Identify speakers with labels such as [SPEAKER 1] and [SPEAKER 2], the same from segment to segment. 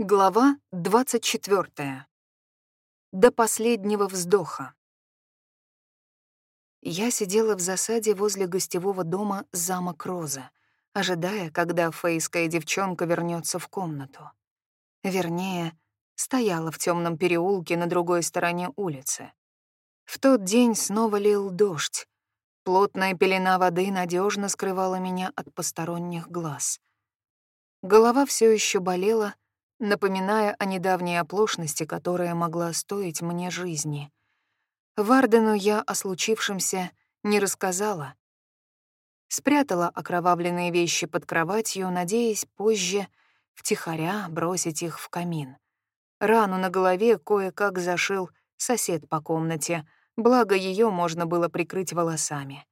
[SPEAKER 1] Глава 24. До последнего вздоха. Я сидела в засаде возле гостевого дома замок Роза, ожидая, когда фейская девчонка вернется в комнату. Вернее, стояла в темном переулке на другой стороне улицы. В тот день снова лил дождь. Плотная пелена воды надежно скрывала меня от посторонних глаз. Голова все еще болела, напоминая о недавней оплошности, которая могла стоить мне жизни. Вардену я о случившемся не рассказала. Спрятала окровавленные вещи под кроватью, надеясь позже втихаря бросить их в камин. Рану на голове кое-как зашил сосед по комнате, благо ее можно было прикрыть волосами.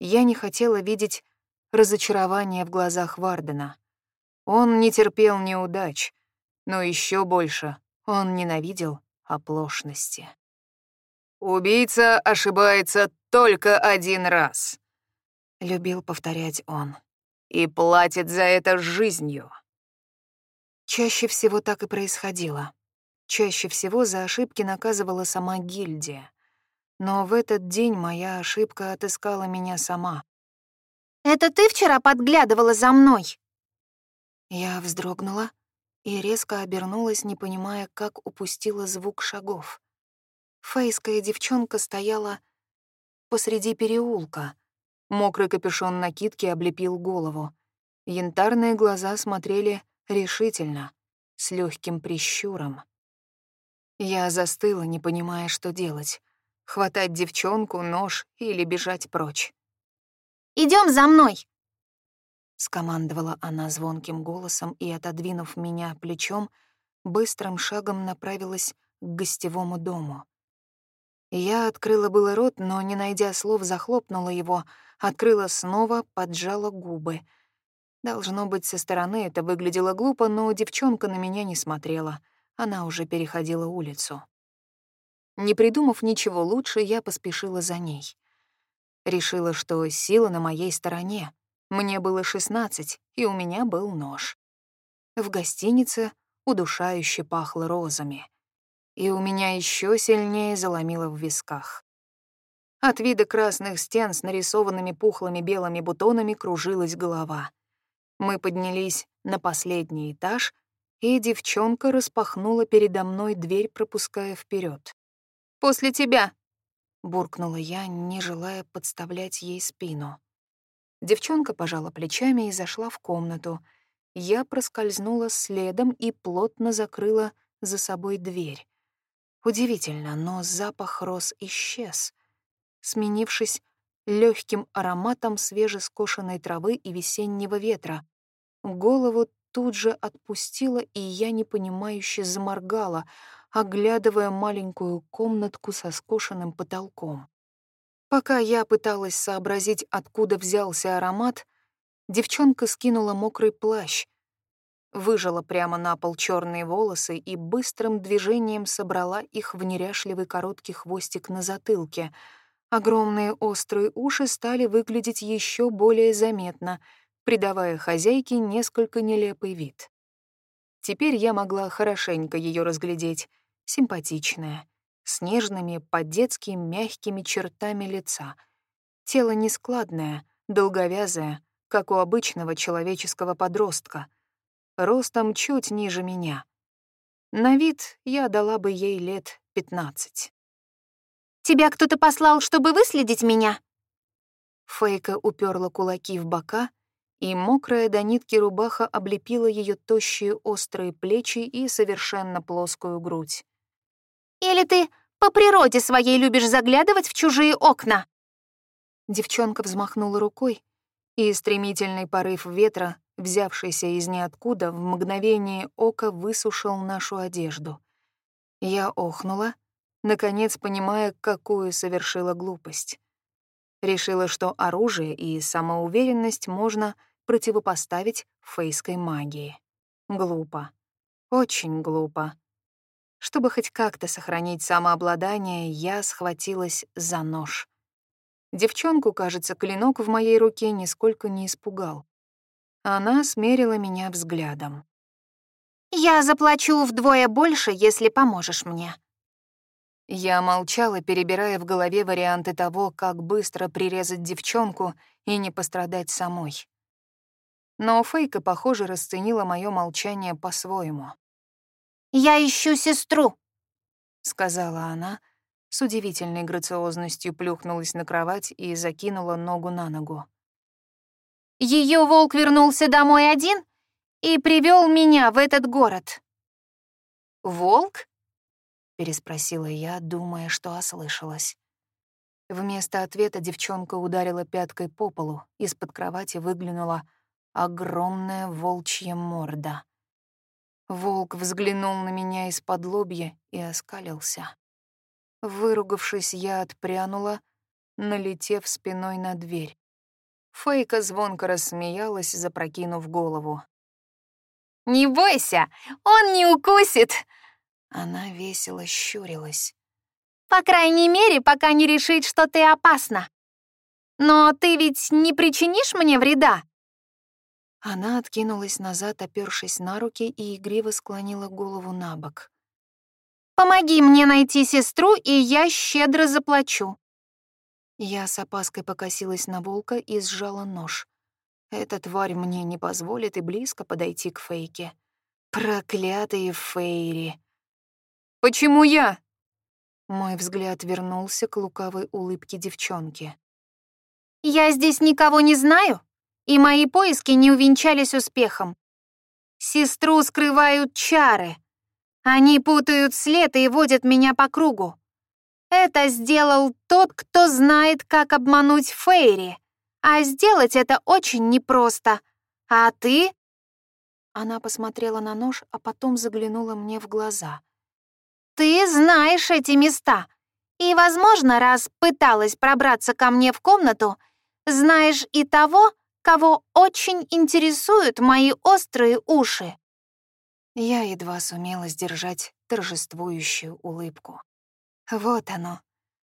[SPEAKER 1] Я не хотела видеть разочарование в глазах Вардена — он не терпел неудач, но еще больше он ненавидел оплошности. «Убийца ошибается только один раз», — любил повторять он, «и платит за это жизнью». Чаще всего так и происходило. Чаще всего за ошибки наказывала сама гильдия. Но в этот день моя ошибка отыскала меня сама.
[SPEAKER 2] «Это ты вчера подглядывала за мной?»
[SPEAKER 1] Я вздрогнула и резко обернулась, не понимая, как упустила звук шагов. Фейская девчонка стояла посреди переулка. Мокрый капюшон накидки облепил голову. Янтарные глаза смотрели решительно, с легким прищуром. Я застыла, не понимая, что делать. Хватать девчонку, нож или бежать прочь.
[SPEAKER 2] Идем за мной!»
[SPEAKER 1] — скомандовала она звонким голосом и, отодвинув меня плечом, быстрым шагом направилась к гостевому дому. Я открыла было рот, но, не найдя слов, захлопнула его, открыла снова, поджала губы. Должно быть, со стороны это выглядело глупо, но девчонка на меня не смотрела. Она уже переходила улицу. Не придумав ничего лучше, я поспешила за ней. Решила, что сила на моей стороне. Мне было 16, и у меня был нож. В гостинице удушающе пахло розами. И у меня еще сильнее заломило в висках. От вида красных стен с нарисованными пухлыми белыми бутонами кружилась голова. Мы поднялись на последний этаж, и девчонка распахнула передо мной дверь, пропуская вперед. «После тебя!» — буркнула я, не желая подставлять ей спину. Девчонка пожала плечами и зашла в комнату. Я проскользнула следом и плотно закрыла за собой дверь. Удивительно, но запах роз исчез, сменившись легким ароматом свежескошенной травы и весеннего ветра. Голову тут же отпустила, и я непонимающе заморгала, оглядывая маленькую комнатку со скошенным потолком. Пока я пыталась сообразить, откуда взялся аромат, девчонка скинула мокрый плащ, выжила прямо на пол черные волосы и быстрым движением собрала их в неряшливый короткий хвостик на затылке. Огромные острые уши стали выглядеть еще более заметно, придавая хозяйке несколько нелепый вид. Теперь я могла хорошенько ее разглядеть, симпатичная — с нежными, по-детски мягкими чертами лица. Тело нескладное, долговязое, как у обычного человеческого подростка. Ростом чуть ниже меня. На вид я дала бы ей лет пятнадцать.
[SPEAKER 2] «Тебя кто-то послал, чтобы выследить меня?»
[SPEAKER 1] Фейка уперла кулаки в бока, и мокрая до нитки рубаха облепила ее тощие острые плечи и совершенно плоскую грудь.
[SPEAKER 2] Или ты по природе своей любишь заглядывать в чужие окна?»
[SPEAKER 1] Девчонка взмахнула рукой, и стремительный порыв ветра, взявшийся из ниоткуда, в мгновение ока высушил нашу одежду. Я охнула, наконец понимая, какую совершила глупость. Решила, что оружие и самоуверенность можно противопоставить фейской магии. Глупо. Очень глупо. Чтобы хоть как-то сохранить самообладание, я схватилась за нож. Девчонку, кажется, клинок в моей руке нисколько не испугал. Она смерила меня взглядом.
[SPEAKER 2] Я заплачу вдвое больше, если поможешь мне.
[SPEAKER 1] Я молчала, перебирая в голове варианты того, как быстро прирезать девчонку и не пострадать самой. Но Фейка, похоже, расценила мое молчание по-своему.
[SPEAKER 2] «Я ищу сестру», —
[SPEAKER 1] сказала она, с удивительной грациозностью плюхнулась на кровать и закинула ногу на ногу.
[SPEAKER 2] Ее волк вернулся домой один и привел меня в этот город.
[SPEAKER 1] «Волк?» переспросила я, думая, что ослышалась. Вместо ответа девчонка ударила пяткой по полу, из-под кровати выглянула огромная волчья морда. Волк взглянул на меня из-под лобья и оскалился. Выругавшись, я отпрянула, налетев спиной на дверь. Фейка звонко рассмеялась, запрокинув голову.
[SPEAKER 2] «Не бойся, он не укусит!»
[SPEAKER 1] Она весело щурилась.
[SPEAKER 2] «По крайней мере, пока не решит, что ты опасна. Но ты ведь не причинишь мне вреда?»
[SPEAKER 1] Она откинулась назад, опёршись на руки, и игриво склонила голову на бок.
[SPEAKER 2] «Помоги мне найти сестру, и я щедро заплачу».
[SPEAKER 1] Я с опаской покосилась на волка и сжала нож. Эта тварь мне не позволит и близко подойти к Фейке. Проклятые Фейри! «Почему я?» Мой взгляд вернулся к лукавой улыбке девчонки.
[SPEAKER 2] «Я здесь никого не знаю, и мои поиски не увенчались успехом. Сестру скрывают чары. Они путают след и водят меня по кругу. Это сделал тот, кто знает, как обмануть Фейри. А сделать это очень непросто. А ты?»
[SPEAKER 1] Она посмотрела на нож, а потом заглянула мне в глаза.
[SPEAKER 2] Ты знаешь эти места. И, возможно, раз пыталась пробраться ко мне в комнату, знаешь и того, кого очень интересуют мои острые уши.
[SPEAKER 1] Я едва сумела сдержать торжествующую улыбку. Вот оно.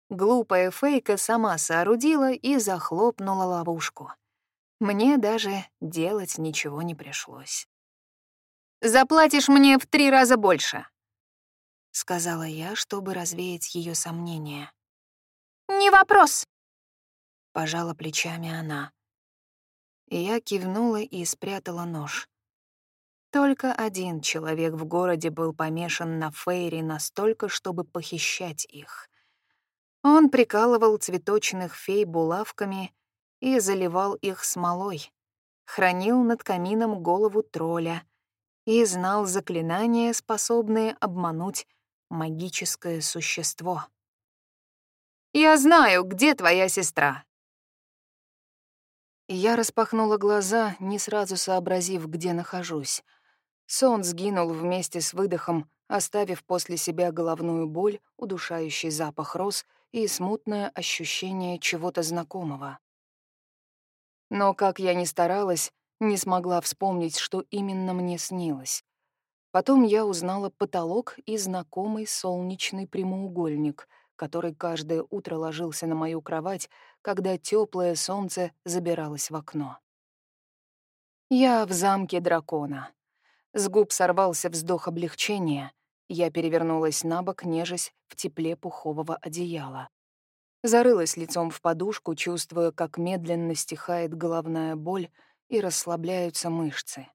[SPEAKER 1] Глупая фейка сама соорудила и захлопнула ловушку. Мне даже делать ничего не пришлось. «Заплатишь мне в три раза больше», — сказала я, чтобы развеять ее сомнения.
[SPEAKER 2] «Не вопрос», —
[SPEAKER 1] пожала плечами она. Я кивнула и спрятала нож. Только один человек в городе был помешан на Фейри настолько, чтобы похищать их. Он прикалывал цветочных фей булавками и заливал их смолой, хранил над камином голову тролля и знал заклинания, способные обмануть магическое существо. «Я знаю, где твоя сестра». Я распахнула глаза, не сразу сообразив, где нахожусь. Сон сгинул вместе с выдохом, оставив после себя головную боль, удушающий запах роз и смутное ощущение чего-то знакомого. Но, как я ни старалась, не смогла вспомнить, что именно мне снилось. Потом я узнала потолок и знакомый солнечный прямоугольник, который каждое утро ложился на мою кровать, когда теплое солнце забиралось в окно. Я в замке дракона. С губ сорвался вздох облегчения. Я перевернулась на бок, нежась в тепле пухового одеяла. Зарылась лицом в подушку, чувствуя, как медленно стихает головная боль и расслабляются мышцы.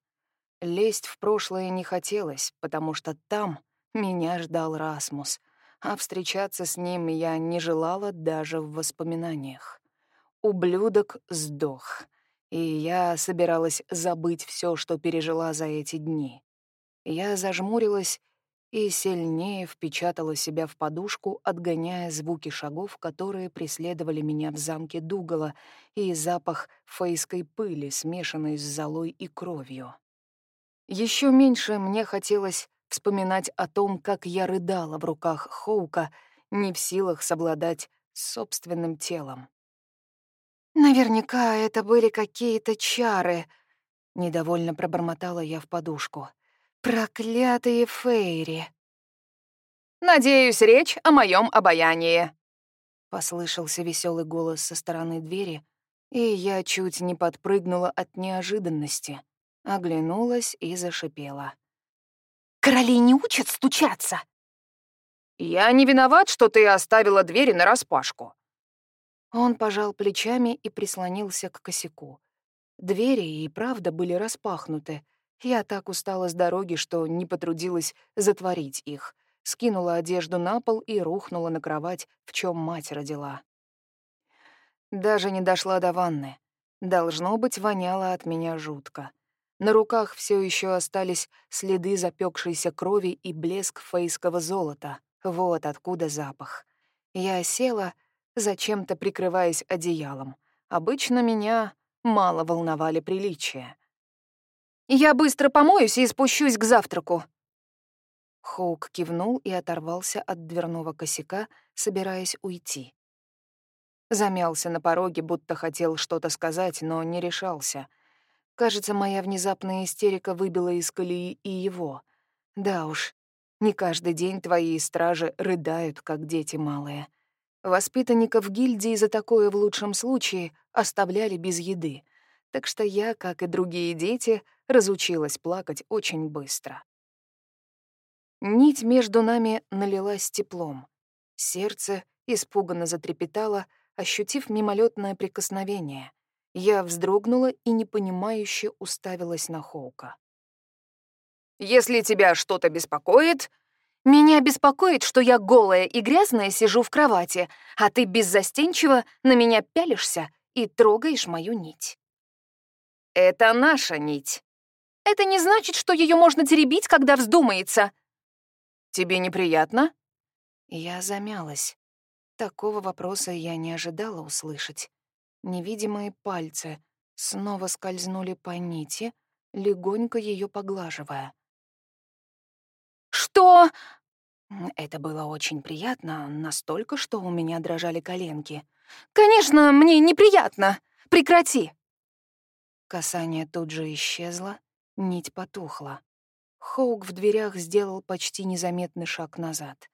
[SPEAKER 1] Лезть в прошлое не хотелось, потому что там меня ждал Расмус, а встречаться с ним я не желала даже в воспоминаниях. Ублюдок сдох, и я собиралась забыть все, что пережила за эти дни. Я зажмурилась и сильнее впечатала себя в подушку, отгоняя звуки шагов, которые преследовали меня в замке Дугала, и запах фейской пыли, смешанной с золой и кровью. Еще меньше мне хотелось вспоминать о том, как я рыдала в руках Хоука, не в силах совладать с собственным телом. «Наверняка это были какие-то чары», — недовольно пробормотала я в подушку. «Проклятые Фейри!» «Надеюсь, речь о моем обаянии», — послышался веселый голос со стороны двери, и я чуть не подпрыгнула от неожиданности. Оглянулась и зашипела.
[SPEAKER 2] Короли не учат стучаться.
[SPEAKER 1] Я не виноват, что ты оставила двери нараспашку. Он пожал плечами и прислонился к косяку. Двери и правда были распахнуты. Я так устала с дороги, что не потрудилась затворить их. Скинула одежду на пол и рухнула на кровать, в чем мать родила. Даже не дошла до ванны. Должно быть, воняло от меня жутко. На руках все еще остались следы запекшейся крови и блеск фейского золота. Вот откуда запах. Я села, зачем-то прикрываясь одеялом. Обычно меня мало волновали приличия. «Я быстро помоюсь и спущусь к завтраку». Хоук кивнул и оторвался от дверного косяка, собираясь уйти. Замялся на пороге, будто хотел что-то сказать, но не решался. Кажется, моя внезапная истерика выбила из колеи и его. Да уж, не каждый день твои стражи рыдают, как дети малые. Воспитанников гильдии за такое в лучшем случае оставляли без еды, так что я, как и другие дети, разучилась плакать очень быстро. Нить между нами налилась теплом. Сердце испуганно затрепетало, ощутив мимолетное прикосновение. Я вздрогнула и непонимающе уставилась на Хоука. «Если тебя что-то беспокоит, меня беспокоит, что я голая и грязная сижу в кровати, а ты беззастенчиво на меня пялишься и трогаешь мою нить. Это наша нить. Это не значит, что ее можно теребить, когда вздумается. Тебе неприятно? Я замялась. Такого вопроса я не ожидала услышать. Невидимые пальцы снова скользнули по нити, легонько ее поглаживая. «Что?» Это было очень приятно, настолько, что у меня дрожали коленки. «Конечно, мне неприятно! Прекрати!» Касание тут же исчезло, нить потухла. Хоук в дверях сделал почти незаметный шаг назад.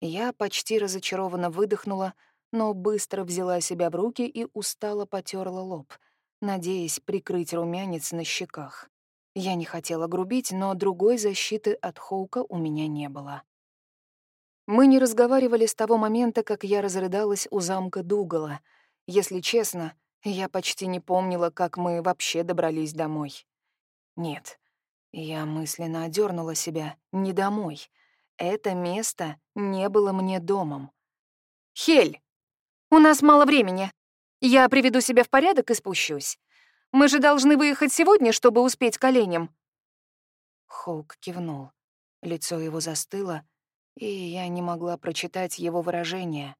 [SPEAKER 1] Я почти разочарованно выдохнула, но быстро взяла себя в руки и устало потерла лоб, надеясь прикрыть румянец на щеках. Я не хотела грубить, но другой защиты от Хоука у меня не было. Мы не разговаривали с того момента, как я разрыдалась у замка Дугала. Если честно, я почти не помнила, как мы вообще добрались домой. Нет, я мысленно одернула себя. Не домой. Это место не было мне домом. «Хель, у нас мало времени. Я приведу себя в порядок и спущусь. Мы же должны выехать сегодня, чтобы успеть к оленям». Хоук кивнул. Лицо его застыло, и я не могла прочитать его выражение.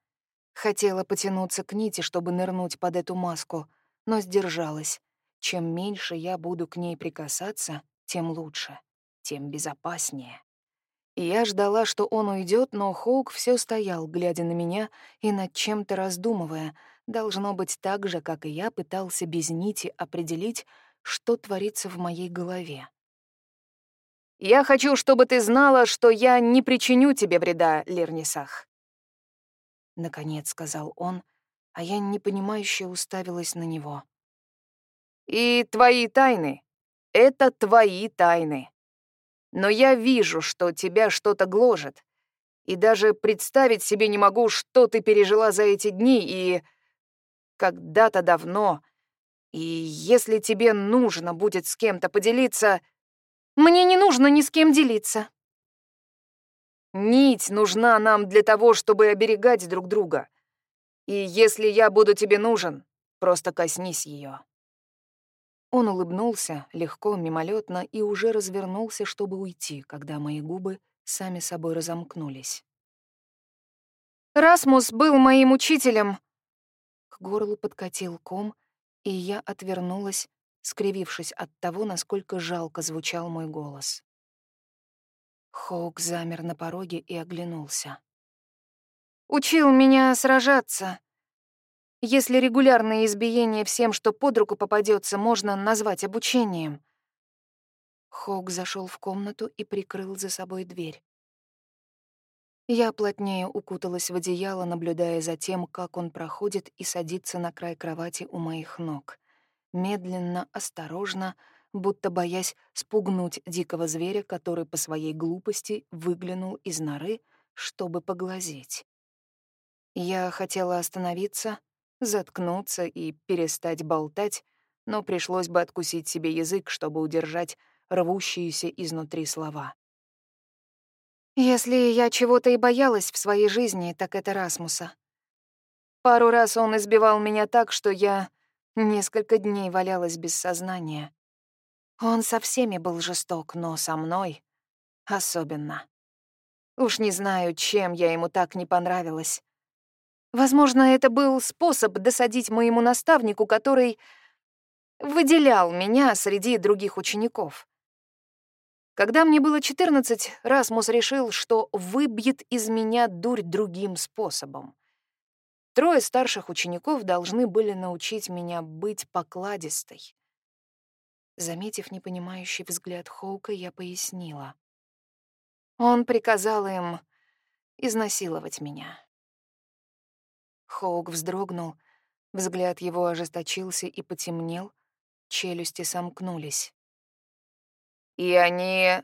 [SPEAKER 1] Хотела потянуться к нити, чтобы нырнуть под эту маску, но сдержалась. Чем меньше я буду к ней прикасаться, тем лучше, тем безопаснее. Я ждала, что он уйдет, но Хоук все стоял, глядя на меня и над чем-то раздумывая, должно быть так же, как и я пытался без нити определить, что творится в моей голове. «Я хочу, чтобы ты знала, что я не причиню тебе вреда, Лернисах», — наконец сказал он, а я непонимающе уставилась на него. «И твои тайны — это твои тайны. Но я вижу, что тебя что-то гложет, и даже представить себе не могу, что ты пережила за эти дни, и когда-то давно. И если тебе нужно будет с кем-то поделиться... Мне не нужно ни с кем делиться. Нить нужна нам для того, чтобы оберегать друг друга. И если я буду тебе нужен, просто коснись ее. Он улыбнулся, легко, мимолетно, и уже развернулся, чтобы уйти, когда мои губы сами собой разомкнулись. «Расмус был моим учителем», горлу подкатил ком, и я отвернулась, скривившись от того, насколько жалко звучал мой голос. Хоук замер на пороге и оглянулся. «Учил меня сражаться. Если регулярное избиение всем, что под руку попадется, можно назвать обучением». Хоук зашел в комнату и прикрыл за собой дверь. Я плотнее укуталась в одеяло, наблюдая за тем, как он проходит и садится на край кровати у моих ног. Медленно, осторожно, будто боясь спугнуть дикого зверя, который по своей глупости выглянул из норы, чтобы поглазеть. Я хотела остановиться, заткнуться и перестать болтать, но пришлось бы откусить себе язык, чтобы удержать рвущиеся изнутри слова.
[SPEAKER 2] Если я чего-то и боялась в своей жизни, так это Расмуса.
[SPEAKER 1] Пару раз он избивал меня так, что я несколько дней валялась без сознания. Он со всеми был жесток, но со мной особенно. Уж не знаю, чем я ему так не понравилась. Возможно, это был способ досадить моему наставнику, который выделял меня среди других учеников. Когда мне было 14, Расмус решил, что выбьет из меня дурь другим способом. Трое старших учеников должны были научить меня быть покладистой. Заметив непонимающий взгляд Хоука, я пояснила. Он приказал им изнасиловать меня. Хоук вздрогнул, взгляд его ожесточился и потемнел, челюсти сомкнулись. «И они...»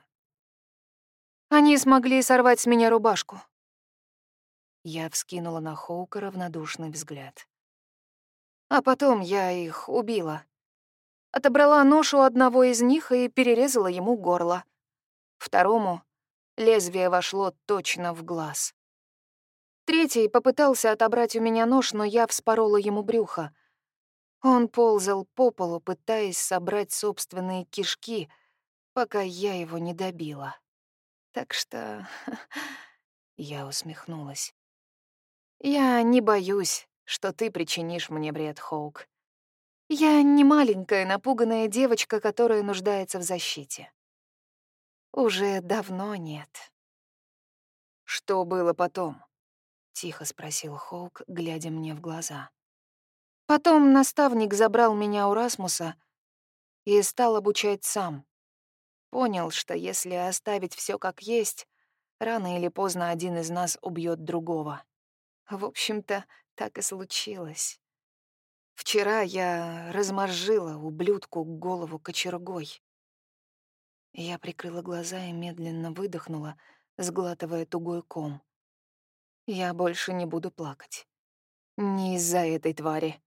[SPEAKER 1] «Они смогли сорвать с меня рубашку». Я вскинула на Хоука равнодушный взгляд. А потом я их убила. Отобрала нож у одного из них и перерезала ему горло. Второму лезвие вошло точно в глаз. Третий попытался отобрать у меня нож, но я вспорола ему брюхо. Он ползал по полу, пытаясь собрать собственные кишки, пока я его не добила. Так что... Я усмехнулась. «Я не боюсь, что ты причинишь мне бред, Хоук. Я не маленькая напуганная девочка, которая нуждается в защите. Уже давно нет». «Что было потом?» Тихо спросил Хоук, глядя мне в глаза. Потом наставник забрал меня у Расмуса и стал обучать сам. Понял, что если оставить все как есть, рано или поздно один из нас убьет другого. В общем-то, так и случилось. Вчера я размозжила ублюдку голову кочергой. Я прикрыла глаза и медленно выдохнула, сглатывая тугой ком. Я больше не буду плакать. Не из-за этой твари.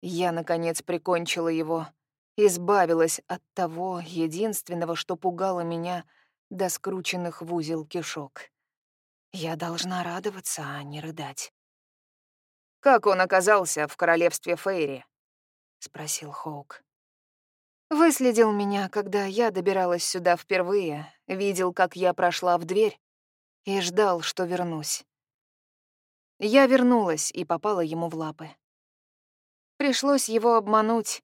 [SPEAKER 1] Я, наконец, прикончила его, избавилась от того единственного, что пугало меня до скрученных в узел кишок. Я должна радоваться, а не рыдать. «Как он оказался в королевстве Фейри?» — спросил Хоук. Выследил меня, когда я добиралась сюда впервые, видел, как я прошла в дверь и ждал, что вернусь. Я вернулась и попала ему в лапы. Пришлось его обмануть.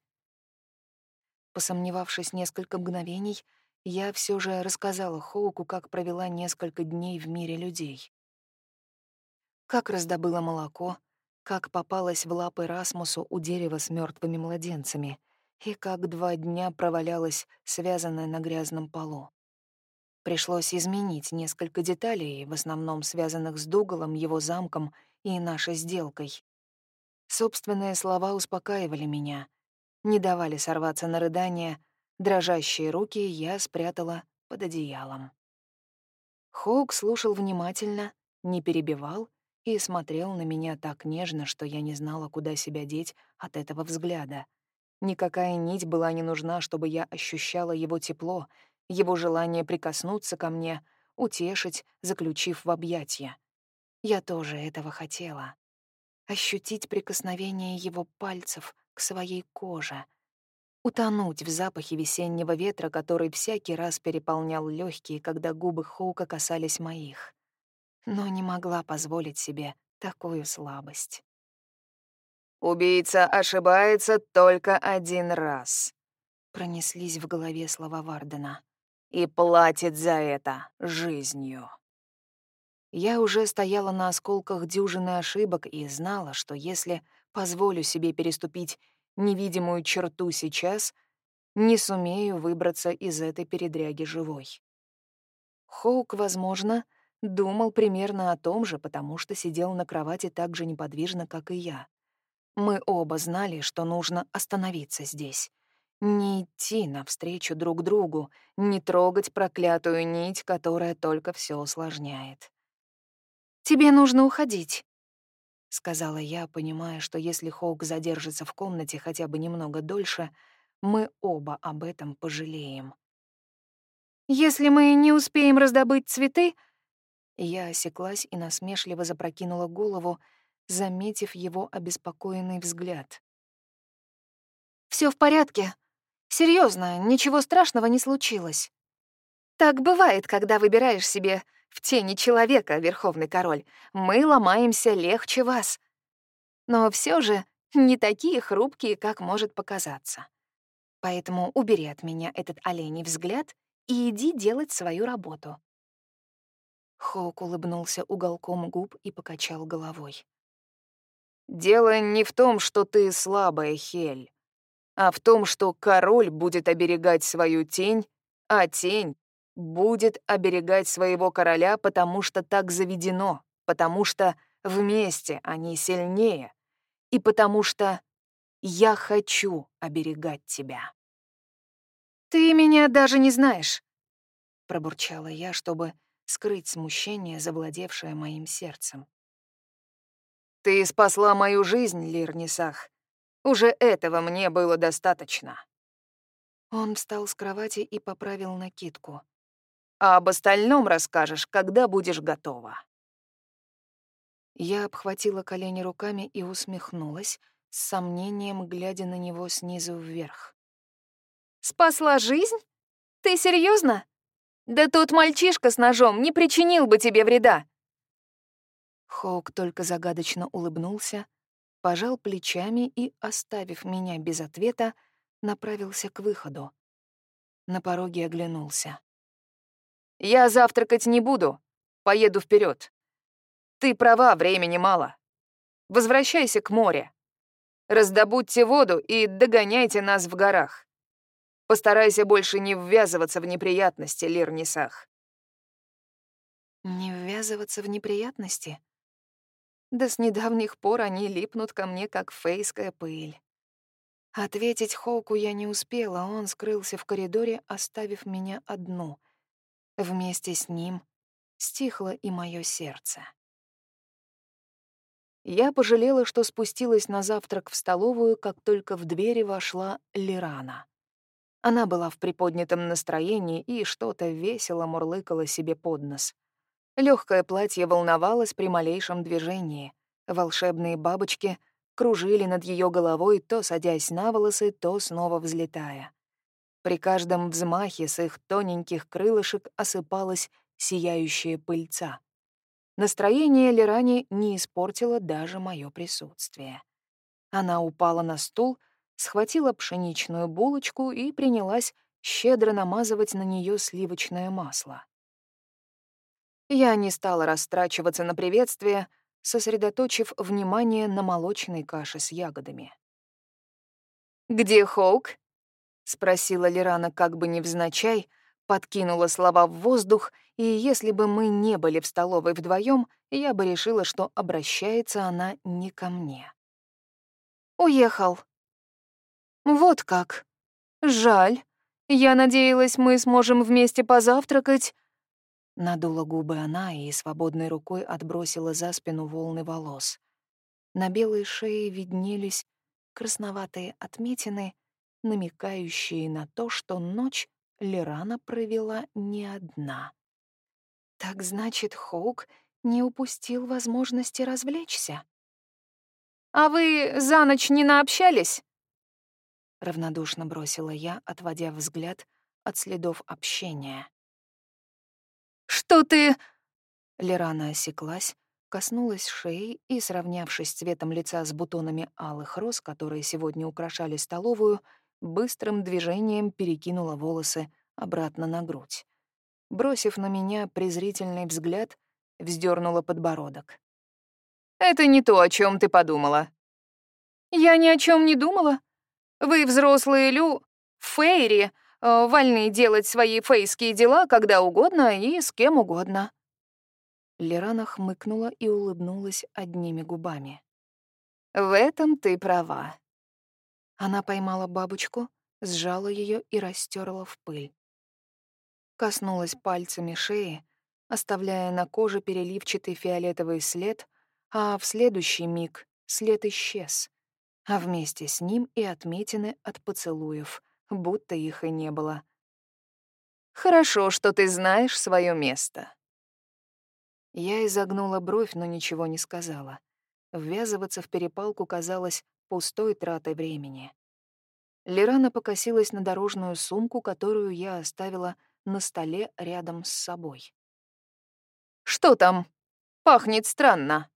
[SPEAKER 1] Посомневавшись несколько мгновений, я все же рассказала Хоуку, как провела несколько дней в мире людей. Как раздобыла молоко, как попалась в лапы Расмусу у дерева с мертвыми младенцами и как два дня провалялась, связанная на грязном полу. Пришлось изменить несколько деталей, в основном связанных с Дугалом, его замком и нашей сделкой. Собственные слова успокаивали меня, не давали сорваться на рыдание, дрожащие руки я спрятала под одеялом. Хоук слушал внимательно, не перебивал и смотрел на меня так нежно, что я не знала, куда себя деть от этого взгляда. Никакая нить была не нужна, чтобы я ощущала его тепло, его желание прикоснуться ко мне, утешить, заключив в объятья. Я тоже этого хотела. Ощутить прикосновение его пальцев к своей коже. Утонуть в запахе весеннего ветра, который всякий раз переполнял легкие, когда губы Хоука касались моих. Но не могла позволить себе такую слабость. «Убийца ошибается только один раз», — пронеслись в голове слова Вардена и платит за это жизнью. Я уже стояла на осколках дюжины ошибок и знала, что если позволю себе переступить невидимую черту сейчас, не сумею выбраться из этой передряги живой. Хоук, возможно, думал примерно о том же, потому что сидел на кровати так же неподвижно, как и я. Мы оба знали, что нужно остановиться здесь, Не идти навстречу друг другу, не трогать проклятую нить, которая только все усложняет.
[SPEAKER 2] «Тебе нужно уходить», —
[SPEAKER 1] сказала я, понимая, что если Хоук задержится в комнате хотя бы немного дольше, мы оба об этом пожалеем.
[SPEAKER 2] «Если мы не успеем раздобыть цветы...»
[SPEAKER 1] Я осеклась и насмешливо запрокинула голову, заметив его обеспокоенный взгляд.
[SPEAKER 2] Все в порядке. Серьезно, ничего страшного не случилось. Так бывает, когда выбираешь себе в тени человека, Верховный Король. Мы ломаемся легче вас. Но все же не такие хрупкие, как может показаться. Поэтому убери от меня этот оленей взгляд и иди делать свою работу.
[SPEAKER 1] Хоук улыбнулся уголком губ и покачал головой. «Дело не в том, что ты слабая, Хель а в том, что король будет оберегать свою тень, а тень будет оберегать своего короля, потому что так заведено, потому что вместе они сильнее, и потому что я хочу оберегать тебя.
[SPEAKER 2] «Ты меня даже не знаешь», —
[SPEAKER 1] пробурчала я, чтобы скрыть смущение, завладевшее моим сердцем. «Ты спасла мою жизнь, Лирнисах, уже этого мне было достаточно. Он встал с кровати и поправил накидку. А об остальном расскажешь, когда будешь готова. Я обхватила колени руками и усмехнулась, с сомнением глядя на него снизу вверх.
[SPEAKER 2] «Спасла жизнь? Ты серьезно? Да тот мальчишка с ножом не причинил бы тебе вреда!»
[SPEAKER 1] Хоук только загадочно улыбнулся, пожал плечами и, оставив меня без ответа, направился к выходу. На пороге оглянулся. «Я завтракать не буду. Поеду вперед. Ты права, времени мало. Возвращайся к морю. Раздобудьте воду и догоняйте нас в горах. Постарайся больше не ввязываться в неприятности, Лирнисах». «Не ввязываться в неприятности?» Да с недавних пор они липнут ко мне, как фейская пыль. Ответить Хоуку я не успела, он скрылся в коридоре, оставив меня одну. Вместе с ним стихло и мое сердце. Я пожалела, что спустилась на завтрак в столовую, как только в двери вошла Лирана. Она была в приподнятом настроении и что-то весело мурлыкала себе под нос. Легкое платье волновалось при малейшем движении. Волшебные бабочки кружили над ее головой, то садясь на волосы, то снова взлетая. При каждом взмахе с их тоненьких крылышек осыпалась сияющая пыльца. Настроение Лерани не испортило даже мое присутствие. Она упала на стул, схватила пшеничную булочку и принялась щедро намазывать на нее сливочное масло. Я не стала растрачиваться на приветствие, сосредоточив внимание на молочной каше с ягодами. «Где Хоук?» — спросила Лирана как бы невзначай, подкинула слова в воздух, и если бы мы не были в столовой вдвоем, я бы решила, что обращается она не ко мне. «Уехал». «Вот как. Жаль. Я надеялась, мы сможем вместе позавтракать, Надула губы она и свободной рукой отбросила за спину волны волос. На белой шее виднелись красноватые отметины, намекающие на то, что ночь Лерана провела не одна. Так значит, Хоук не упустил возможности развлечься. «А вы за ночь не наобщались?» Равнодушно бросила я, отводя взгляд от следов общения.
[SPEAKER 2] «Что ты...»
[SPEAKER 1] Лерана осеклась, коснулась шеи и, сравнявшись цветом лица с бутонами алых роз, которые сегодня украшали столовую, быстрым движением перекинула волосы обратно на грудь. Бросив на меня презрительный взгляд, вздернула подбородок. «Это не то, о чем ты подумала».
[SPEAKER 2] «Я ни о чем не думала. Вы, взрослые Лю, Фейри, Э, вольны делать свои фейские дела когда угодно и с кем угодно».
[SPEAKER 1] Лерана хмыкнула и улыбнулась одними губами. «В этом ты права». Она поймала бабочку, сжала ее и растерла в пыль. Коснулась пальцами шеи, оставляя на коже переливчатый фиолетовый след, а в следующий миг след исчез, а вместе с ним и отметины от поцелуев, будто их и не было. «Хорошо, что ты знаешь свое место». Я изогнула бровь, но ничего не сказала. Ввязываться в перепалку казалось пустой тратой времени. Лерана покосилась на дорожную сумку, которую я оставила на столе рядом с собой. «Что там? Пахнет странно.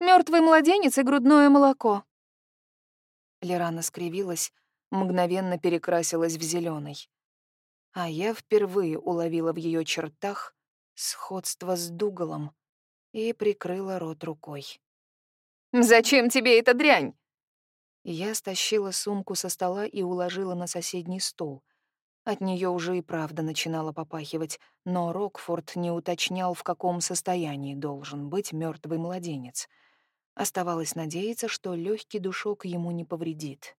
[SPEAKER 1] Мертвый младенец и грудное молоко». Лерана скривилась, мгновенно перекрасилась в зеленый. А я впервые уловила в ее чертах сходство с Дугалом и прикрыла рот рукой. «Зачем тебе эта дрянь?» Я стащила сумку со стола и уложила на соседний стул. От нее уже и правда начинало попахивать, но Рокфорд не уточнял, в каком состоянии должен быть мертвый младенец. Оставалось надеяться, что легкий душок ему не повредит.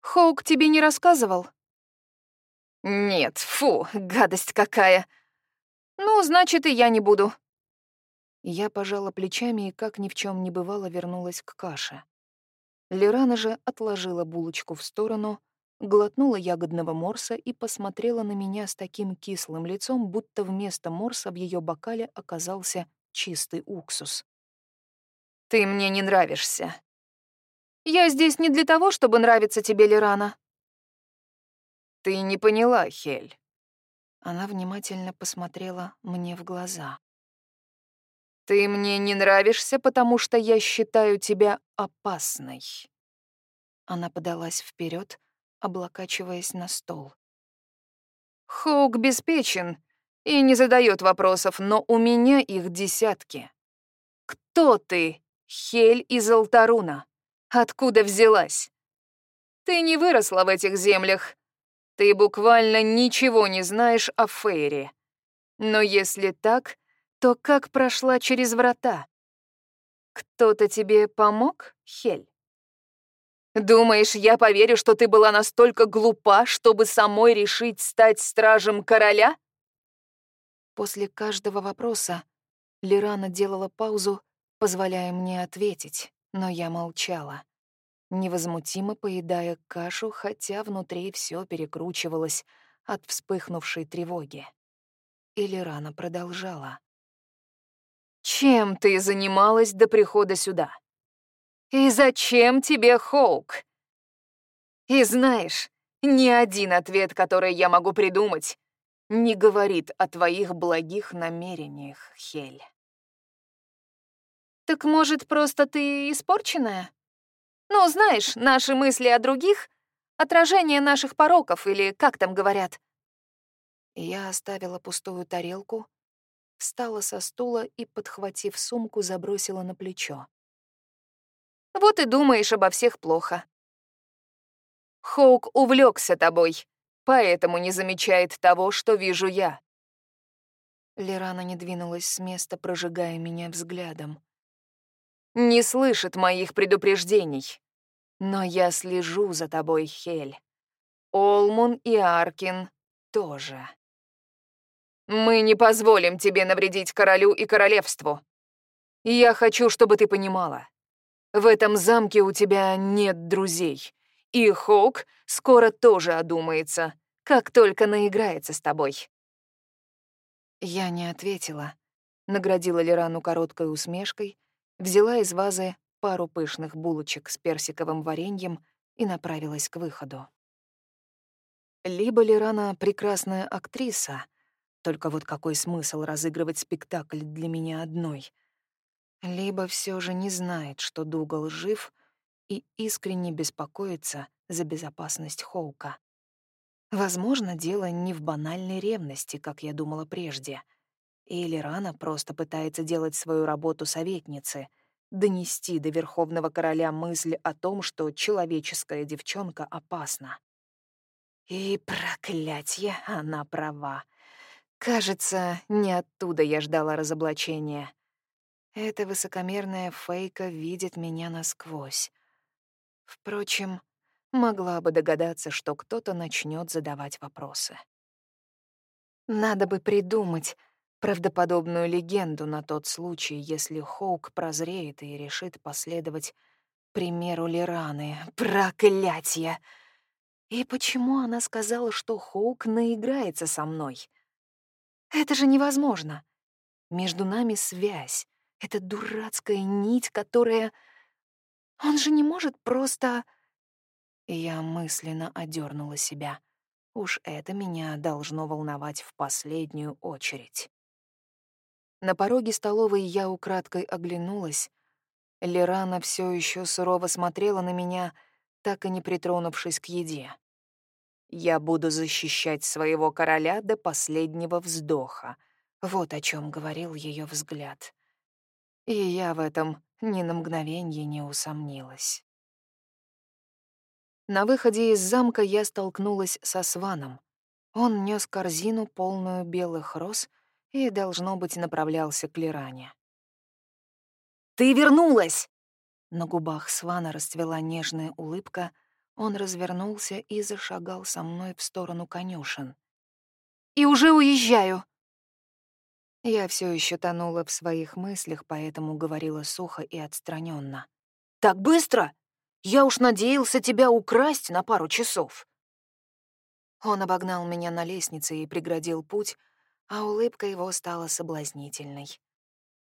[SPEAKER 1] «Хоук тебе не рассказывал?» «Нет, фу, гадость какая!» «Ну, значит, и я не буду». Я пожала плечами и, как ни в чем не бывало, вернулась к каше. Лерана же отложила булочку в сторону, глотнула ягодного морса и посмотрела на меня с таким кислым лицом, будто вместо морса в ее бокале оказался чистый уксус. «Ты мне не нравишься». «Я здесь не для того, чтобы нравиться тебе, Лерана». «Ты не поняла, Хель». Она внимательно посмотрела мне в глаза. Ты мне не нравишься, потому что я считаю тебя опасной. Она подалась вперед, облокачиваясь на стол. Хоук беспечен и не задает вопросов, но у меня их десятки. Кто ты, Хель из Алтаруна? Откуда взялась? Ты не выросла в этих землях. Ты буквально ничего не знаешь о Фейре. Но если так, то как прошла через врата? Кто-то тебе помог, Хель? Думаешь, я поверю, что ты была настолько глупа, чтобы самой решить стать стражем короля? После каждого вопроса Лирана делала паузу, позволяя мне ответить, но я молчала, невозмутимо поедая кашу, хотя внутри все перекручивалось от вспыхнувшей тревоги. И Лирана продолжала. Чем ты занималась до прихода сюда? И зачем тебе Хоук? И знаешь, ни один ответ, который я могу придумать, не говорит о твоих благих намерениях, Хель. Так может, просто ты испорченная? Ну, знаешь, наши мысли о других — отражение наших пороков, или как там говорят. Я оставила пустую тарелку, встала со стула и, подхватив сумку, забросила на плечо. «Вот и думаешь обо всех плохо. Хоук увлекся тобой, поэтому не замечает того, что вижу я». Лерана не двинулась с места, прожигая меня взглядом. «Не слышит моих предупреждений. Но я слежу за тобой, Хель. Олмун и Аркин тоже». Мы не позволим тебе навредить королю и королевству. Я хочу, чтобы ты понимала. В этом замке у тебя нет друзей. И Хоук скоро тоже одумается, как только наиграется с тобой. Я не ответила. Наградила Лирану короткой усмешкой, взяла из вазы пару пышных булочек с персиковым вареньем и направилась к выходу. Либо Лирана прекрасная актриса, только вот какой смысл разыгрывать спектакль для меня одной? Либо все же не знает, что Дугал жив и искренне беспокоится за безопасность Хоука. Возможно, дело не в банальной ревности, как я думала прежде. Или Рана просто пытается делать свою работу советницы, донести до Верховного Короля мысль о том, что человеческая девчонка опасна. И проклятье, она права. Кажется, не оттуда я ждала разоблачения. Эта высокомерная фейка видит меня насквозь. Впрочем, могла бы догадаться, что кто-то начнет задавать вопросы. Надо бы придумать правдоподобную легенду на тот случай, если Хоук прозреет и решит последовать примеру Лираны. Проклятье! И почему она сказала, что Хоук наиграется со мной? Это же невозможно. Между нами связь. Это дурацкая нить, которая... Он же не может просто... Я мысленно одернула себя. Уж это меня должно волновать в последнюю очередь. На пороге столовой я украдкой оглянулась. Лерана все еще сурово смотрела на меня, так и не притронувшись к еде. «Я буду защищать своего короля до последнего вздоха», вот о чем говорил ее взгляд. И я в этом ни на мгновение не усомнилась. На выходе из замка я столкнулась со Сваном. Он нес корзину, полную белых роз, и, должно быть, направлялся к Лиране. «Ты вернулась!» На губах Свана расцвела нежная улыбка. Он развернулся и зашагал со мной в сторону конюшен. «И уже уезжаю!» Я все еще тонула в своих мыслях, поэтому говорила сухо и отстраненно. «Так быстро? Я уж надеялся тебя украсть на пару часов». Он обогнал меня на лестнице и преградил путь, а улыбка его стала соблазнительной.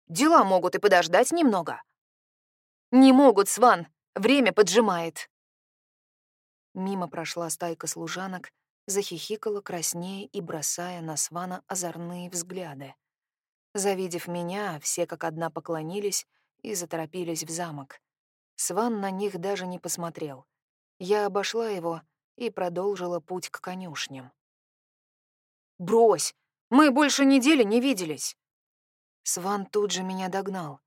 [SPEAKER 1] «Дела могут и подождать немного». «Не могут, Сван, время поджимает». Мимо прошла стайка служанок, захихикала краснее и бросая на Свана озорные взгляды. Завидев меня, все как одна поклонились и заторопились в замок. Сван на них даже не посмотрел. Я обошла его и продолжила путь к конюшням. «Брось! Мы больше недели не виделись!» Сван тут же меня догнал.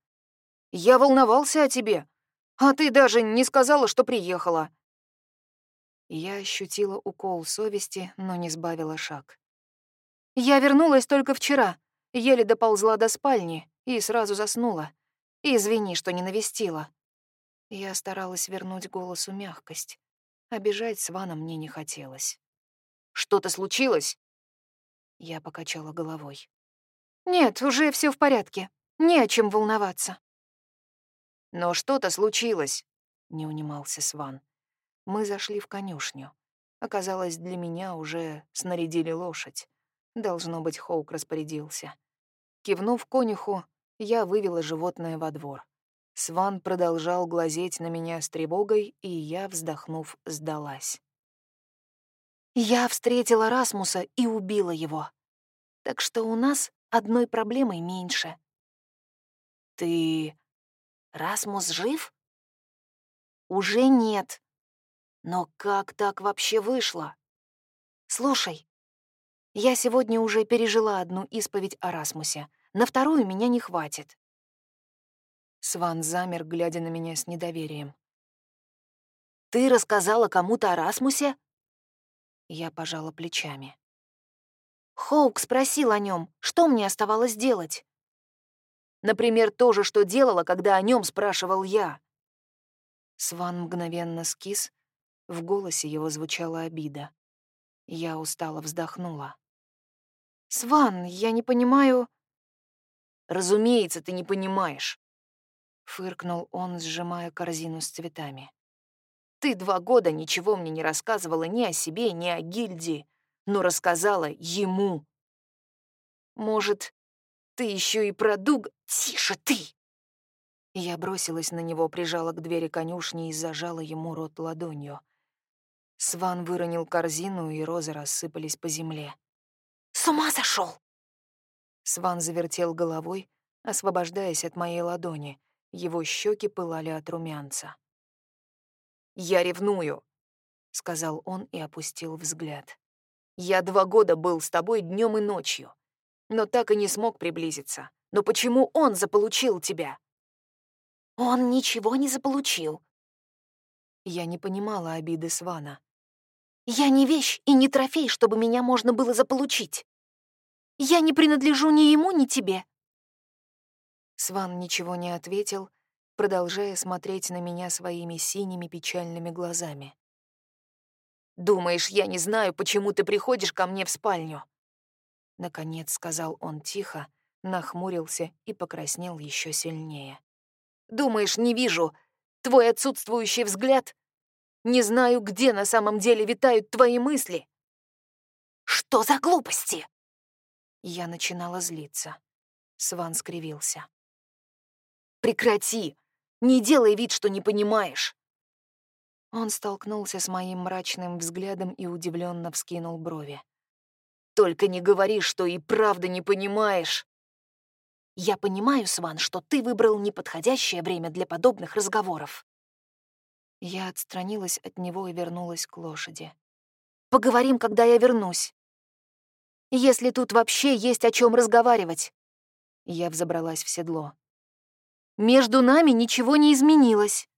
[SPEAKER 1] «Я волновался о тебе, а ты даже не сказала, что приехала!» Я ощутила укол совести, но не сбавила шаг. «Я вернулась только вчера. Еле доползла до спальни и сразу заснула. Извини, что не навестила. Я старалась вернуть голосу мягкость. Обижать Свана мне не хотелось. «Что-то случилось?» Я покачала головой. «Нет, уже все в порядке. Не о чем волноваться». «Но что-то случилось», — не унимался Сван. Мы зашли в конюшню. Оказалось, для меня уже снарядили лошадь. Должно быть, Хоук распорядился. Кивнув конюху, я вывела животное во двор. Сван продолжал глазеть на меня с тревогой, и я, вздохнув, сдалась. Я встретила Расмуса и убила его. Так что у нас одной проблемой меньше. Ты... Расмус жив? Уже нет. Но как так вообще вышло? Слушай, я сегодня уже пережила одну исповедь о Расмусе. На вторую меня не хватит. Сван замер, глядя на меня с недоверием. «Ты рассказала кому-то о Расмусе?» Я пожала плечами. Хоук спросил о нем, что мне оставалось делать. Например, то же, что делала, когда о нем спрашивал я. Сван мгновенно скис, в голосе его звучала обида. Я устало вздохнула. «Сван, я не понимаю...» Разумеется, ты не понимаешь. Фыркнул он, сжимая корзину с цветами. Ты два года ничего мне не рассказывала ни о себе, ни о гильдии, но рассказала ему. Может, ты еще и про Дуг... Тише ты! Я бросилась на него, прижала к двери конюшни и зажала ему рот ладонью. Сван выронил корзину, и розы рассыпались по земле. «С ума сошел! Сван завертел головой, освобождаясь от моей ладони. Его щеки пылали от румянца. «Я ревную», — сказал он и опустил взгляд. «Я два года был с тобой днем и ночью, но так и не смог приблизиться. Но почему он заполучил тебя?» «Он ничего не заполучил». Я не понимала обиды Свана. «Я не вещь и не трофей, чтобы меня можно было заполучить. Я не принадлежу ни ему, ни тебе». Сван ничего не ответил, продолжая смотреть на меня своими синими печальными глазами. Думаешь, я не знаю, почему ты приходишь ко мне в спальню?» Наконец сказал он тихо, нахмурился и покраснел еще сильнее. «Думаешь, не вижу твой отсутствующий взгляд? Не знаю, где на самом деле витают твои мысли?» «Что за глупости?» Я начинала злиться. Сван скривился. «Прекрати! Не делай вид, что не понимаешь!» Он столкнулся с моим мрачным взглядом и удивленно вскинул брови. «Только не говори, что и правда не понимаешь!» «Я понимаю, Сван, что ты выбрал неподходящее время для подобных разговоров». Я отстранилась от него и вернулась к лошади. «Поговорим, когда я вернусь. Если тут вообще есть о чем разговаривать». Я взобралась в седло. «Между нами ничего не изменилось».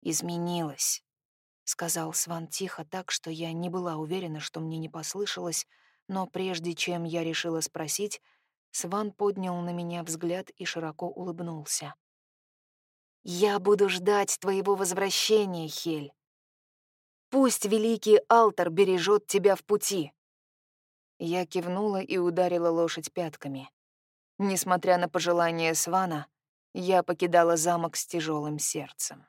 [SPEAKER 1] «Изменилось», — сказал Сван тихо так, что я не была уверена, что мне не послышалось, но прежде чем я решила спросить, Сван поднял на меня взгляд и широко улыбнулся. «Я буду ждать твоего возвращения, Хель. Пусть великий Алтар бережет тебя в пути». Я кивнула и ударила лошадь пятками. Несмотря на пожелания Свана, я покидала замок с тяжелым сердцем.